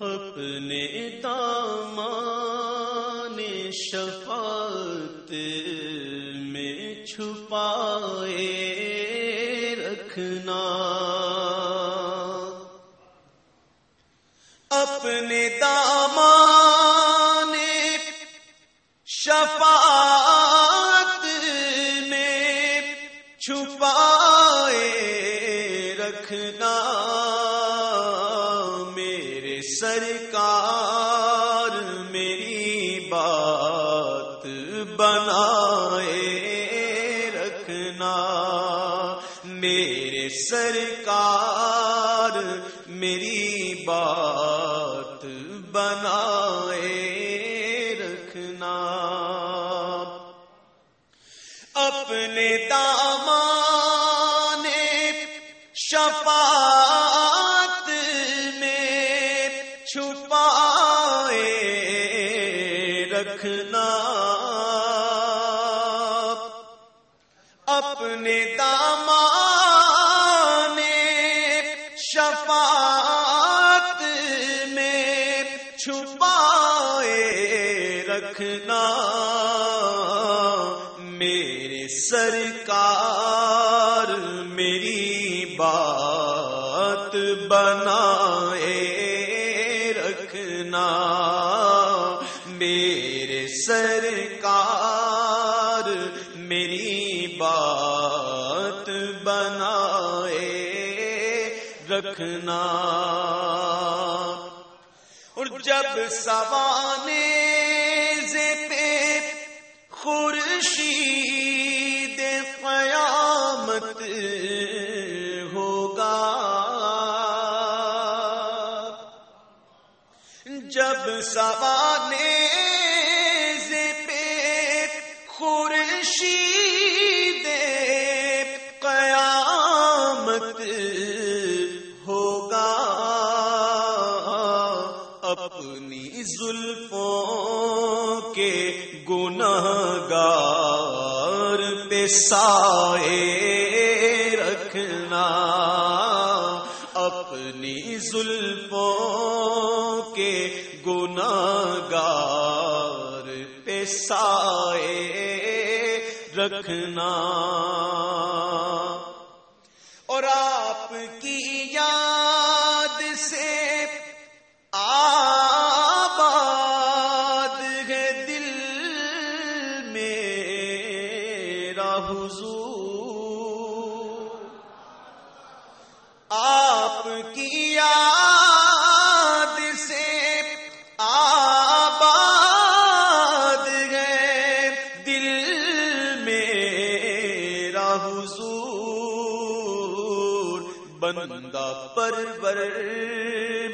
اپنے دامان شفاعت میں چھپائے رکھنا۔ اپنے دامان شفاعت میں چھپائے رکھنا۔ سرکار میری بات بنائے رکھنا۔ اپنے دامان شفاعت میں چھپائے رکھنا۔ چھپائے رکھنا میرے سرکار میری بات بنائے رکھنا میرے سرکار میری بات بنائے رکھنا جب سوانے پہ خورشید قیامت ہوگا۔ جب سوانے اپنی زلفوں کے گناہگار پہ سائے رکھنا، اپنی زلفوں کے گناہگار پہ سائے رکھنا۔ اور آپ کی میرا حضور۔ آپ کی یاد سے آباد ہے۔ دل میرا حضور۔ بندہ پرور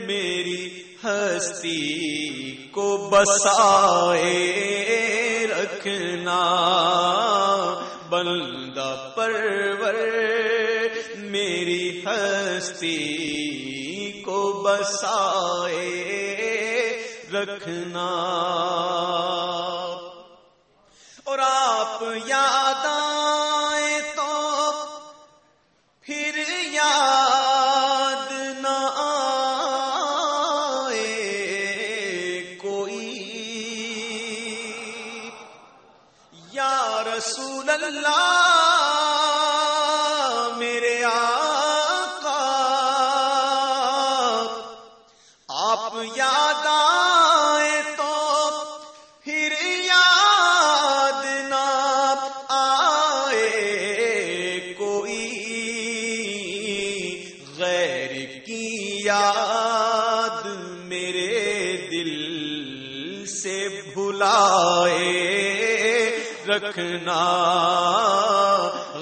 میری ہستی کو بسائے رکھنا۔ ہستی کو بسائے رکھنا۔ اور آپ یاد آئے تو پھر یاد نہ آئے کوئی۔ یا رسول اللہ بھلائے رکھنا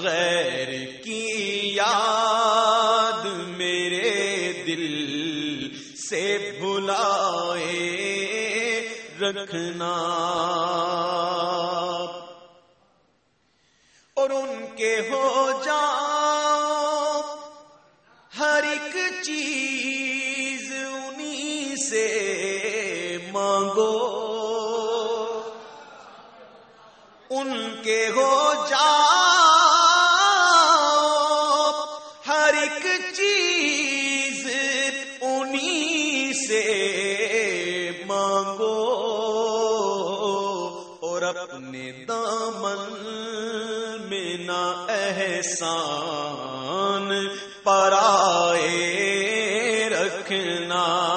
غیر کی یاد میرے دل سے بھلائے رکھنا۔ اور ان کے ہو جاؤ ہر ایک چیز انہی سے مانگو۔ کے ہو جاؤ، ہر ایک چیز انہی سے سے مانگو اور اپنے دامن میں نہ احسان پرائے رکھنا۔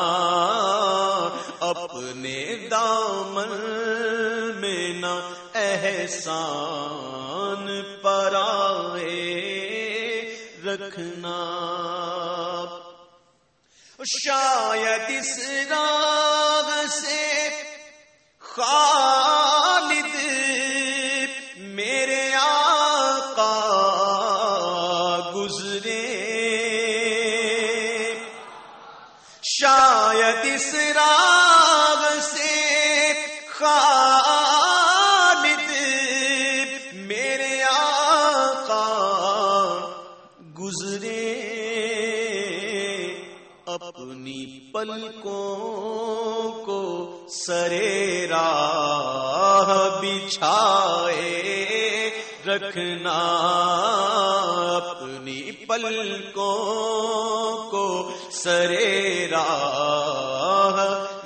احسان پرائے رکھنا۔ شاید اس راگ سے خالد میرے آقا گزرے۔ شاید اس راگ اپنی پلکوں کو سرے راہ بچھائے رکھنا، اپنی پلکوں کو سرے راہ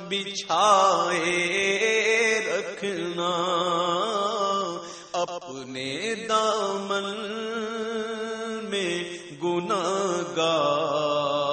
بچھائے رکھنا، اپنے دامن میں گناہ گار